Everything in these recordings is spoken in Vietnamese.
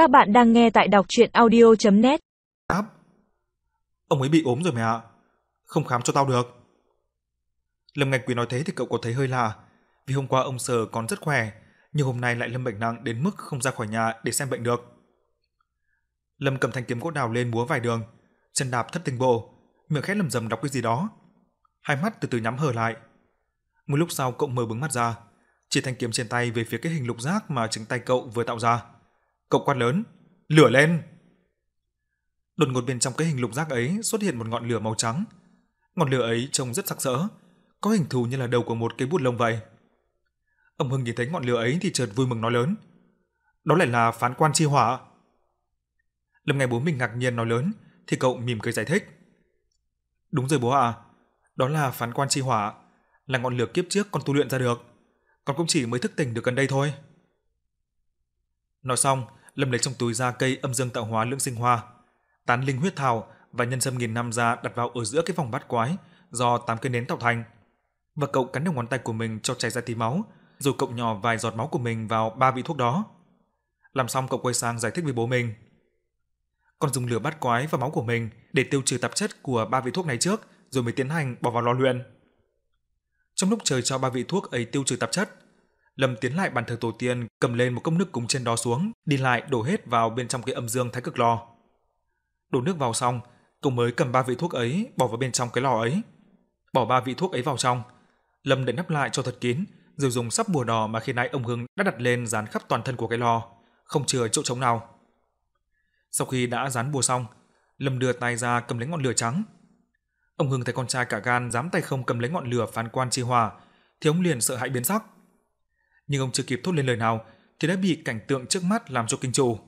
Các bạn đang nghe tại đọc chuyện audio.net Áp. Ông ấy bị ốm rồi mẹ ạ. Không khám cho tao được. Lâm Ngạch Quý nói thế thì cậu có thấy hơi lạ. Vì hôm qua ông Sở còn rất khỏe, nhưng hôm nay lại lâm bệnh nặng đến mức không ra khỏi nhà để xem bệnh được. Lâm cầm thanh kiếm gỗ đào lên múa vài đường, chân đạp thất tình bộ, miệng khẽ lầm rầm đọc cái gì đó. Hai mắt từ từ nhắm hờ lại. Một lúc sau cậu mở bừng mắt ra, chỉ thanh kiếm trên tay về phía cái hình lục giác mà chính tay cậu vừa tạo ra. Cậu quát lớn, lửa lên! Đột ngột bên trong cái hình lục giác ấy xuất hiện một ngọn lửa màu trắng. Ngọn lửa ấy trông rất sặc sỡ, có hình thù như là đầu của một cái bút lông vậy. Ông Hưng nhìn thấy ngọn lửa ấy thì chợt vui mừng nói lớn. Đó lại là phán quan chi hỏa. Lâm nghe bố mình ngạc nhiên nói lớn, thì cậu mỉm cười giải thích. Đúng rồi bố ạ, đó là phán quan chi hỏa, là ngọn lửa kiếp trước con tu luyện ra được. Con cũng chỉ mới thức tỉnh được gần đây thôi. Nói xong, Lâm lấy trong túi ra cây âm dương tạo hóa lưỡng sinh hoa, tán linh huyết thảo và nhân sâm nghìn năm ra đặt vào ở giữa cái vòng bát quái do tám cây nến tạo thành. Và cậu cắn đầu ngón tay của mình cho chảy ra tí máu, rồi cậu nhỏ vài giọt máu của mình vào ba vị thuốc đó. Làm xong cậu quay sang giải thích với bố mình. Con dùng lửa bát quái và máu của mình để tiêu trừ tạp chất của ba vị thuốc này trước, rồi mới tiến hành bỏ vào lò luyện. Trong lúc chờ cho ba vị thuốc ấy tiêu trừ tạp chất, Lâm tiến lại bàn thờ tổ tiên, cầm lên một cốc nước cúng trên đó xuống, đi lại đổ hết vào bên trong cái âm dương thái cực lò. Đổ nước vào xong, cậu mới cầm ba vị thuốc ấy bỏ vào bên trong cái lò ấy. Bỏ ba vị thuốc ấy vào trong, Lâm đậy nắp lại cho thật kín, rồi dùng sắp bùa đỏ mà khi nãy ông Hưng đã đặt lên dán khắp toàn thân của cái lò, không chừa chỗ trống nào. Sau khi đã dán bùa xong, Lâm đưa tay ra cầm lấy ngọn lửa trắng. Ông Hưng thấy con trai cả gan dám tay không cầm lấy ngọn lửa phán quan chi hòa, thì ông liền sợ hãi biến sắc. Nhưng ông chưa kịp thốt lên lời nào thì đã bị cảnh tượng trước mắt làm cho kinh trụ.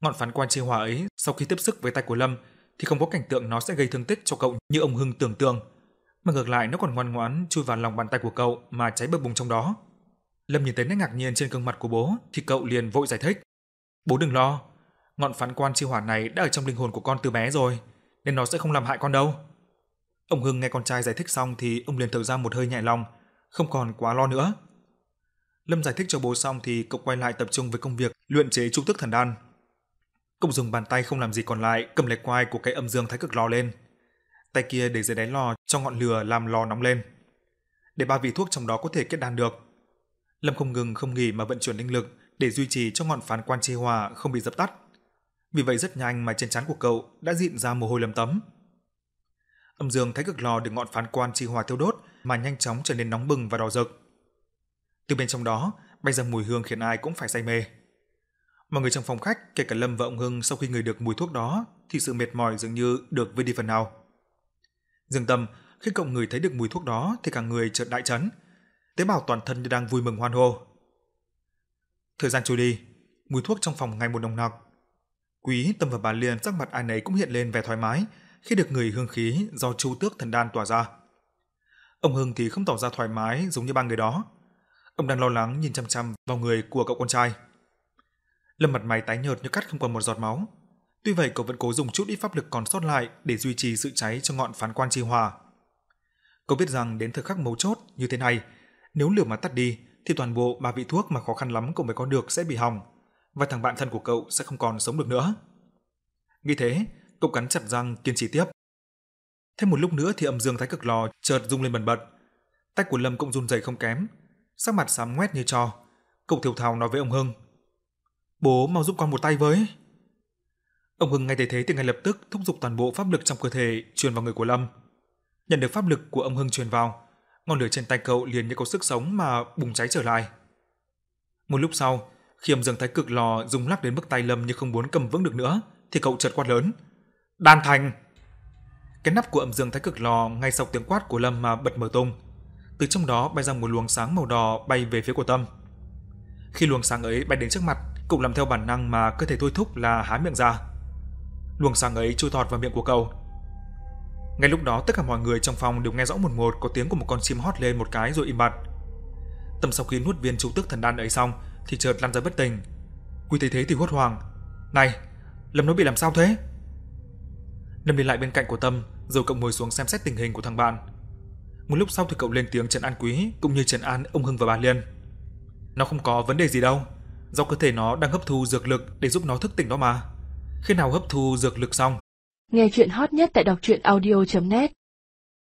Ngọn phán quan chi hỏa ấy sau khi tiếp sức với tay của Lâm thì không có cảnh tượng nó sẽ gây thương tích cho cậu như ông Hưng tưởng tượng, mà ngược lại nó còn ngoan ngoãn chui vào lòng bàn tay của cậu mà cháy bập bùng trong đó. Lâm nhìn thấy nét ngạc nhiên trên gương mặt của bố thì cậu liền vội giải thích. Bố đừng lo, ngọn phán quan chi hỏa này đã ở trong linh hồn của con từ bé rồi, nên nó sẽ không làm hại con đâu. Ông Hưng nghe con trai giải thích xong thì ông liền thở ra một hơi nhẹ lòng, không còn quá lo nữa. Lâm giải thích cho bố xong thì cậu quay lại tập trung với công việc, luyện chế trung tức thần đan. Cậu dùng bàn tay không làm gì còn lại, cầm lấy quai của cái âm dương thái cực lò lên. Tay kia để dưới đáy lò cho ngọn lửa làm lò nóng lên. Để ba vị thuốc trong đó có thể kết đan được. Lâm không ngừng không nghỉ mà vận chuyển linh lực để duy trì cho ngọn phán quan chi hòa không bị dập tắt. Vì vậy rất nhanh mà trên trán của cậu đã dịn ra mồ hôi lấm tấm. Âm dương thái cực lò được ngọn phán quan chi hòa thiêu đốt mà nhanh chóng trở nên nóng bừng và đỏ rực. Từ bên trong đó bay ra mùi hương khiến ai cũng phải say mê. Mọi người trong phòng khách, kể cả Lâm và ông Hưng sau khi ngửi được mùi thuốc đó thì sự mệt mỏi dường như được vơi đi phần nào. Dương Tâm, khi cậu người thấy được mùi thuốc đó thì cả người chợt đại chấn, tế bào toàn thân như đang vui mừng hoan hô. Thời gian trôi đi, mùi thuốc trong phòng ngày một nồng nặc. Quý, Tâm và bà Liên sắc mặt ai nấy cũng hiện lên vẻ thoải mái khi được người hương khí do Chu Tước Thần Đan tỏa ra. Ông Hưng thì không tỏ ra thoải mái giống như ba người đó. Ông đang lo lắng nhìn chăm chăm vào người của cậu con trai. Lâm mặt mày tái nhợt như cắt không còn một giọt máu. Tuy vậy cậu vẫn cố dùng chút ít pháp lực còn sót lại để duy trì sự cháy cho ngọn phán quan chi hòa. Cậu biết rằng đến thời khắc mấu chốt như thế này, nếu lửa mà tắt đi thì toàn bộ ba vị thuốc mà khó khăn lắm cậu mới có được sẽ bị hỏng và thằng bạn thân của cậu sẽ không còn sống được nữa. Nghĩ thế, cậu cắn chặt răng kiên trì tiếp. Thêm một lúc nữa thì âm dương thái cực lò chợt rung lên bần bật. Tay của Lâm cũng run rẩy không kém, sắc mặt xám ngoét như trò. Cậu thiểu thào nói với ông Hưng. Bố mau giúp con một tay với. Ông Hưng ngay thấy thế thì ngay lập tức thúc giục toàn bộ pháp lực trong cơ thể truyền vào người của Lâm. Nhận được pháp lực của ông Hưng truyền vào, ngọn lửa trên tay cậu liền như có sức sống mà bùng cháy trở lại. Một lúc sau, khi âm dương thái cực lò rung lắc đến mức tay Lâm như không muốn cầm vững được nữa, thì cậu chợt quát lớn: "Đan thành!" Cái nắp của âm dương thái cực lò ngay sau tiếng quát của Lâm mà bật mở tung. Từ trong đó bay ra một luồng sáng màu đỏ bay về phía của Tâm. Khi luồng sáng ấy bay đến trước mặt, cậu làm theo bản năng mà cơ thể thôi thúc là há miệng ra. Luồng sáng ấy chui thọt vào miệng của cậu. Ngay lúc đó tất cả mọi người trong phòng đều nghe rõ một một có tiếng của một con chim hót lên một cái rồi im bặt. Tâm sau khi nuốt viên chú tức thần đan ấy xong thì chợt lăn ra bất tỉnh. Quy thấy thế thì hốt hoảng. Này, Lâm nó bị làm sao thế? Lâm đi lại bên cạnh của Tâm, rồi cậu ngồi xuống xem xét tình hình của thằng bạn. Một lúc sau thì cậu lên tiếng trấn an Quý cũng như trấn an ông Hưng và bà Liên. Nó không có vấn đề gì đâu. do cơ thể nó đang hấp thu dược lực để giúp nó thức tỉnh đó mà. Khi nào hấp thu dược lực xong, Nghe chuyện hot nhất tại đọc truyện audio.net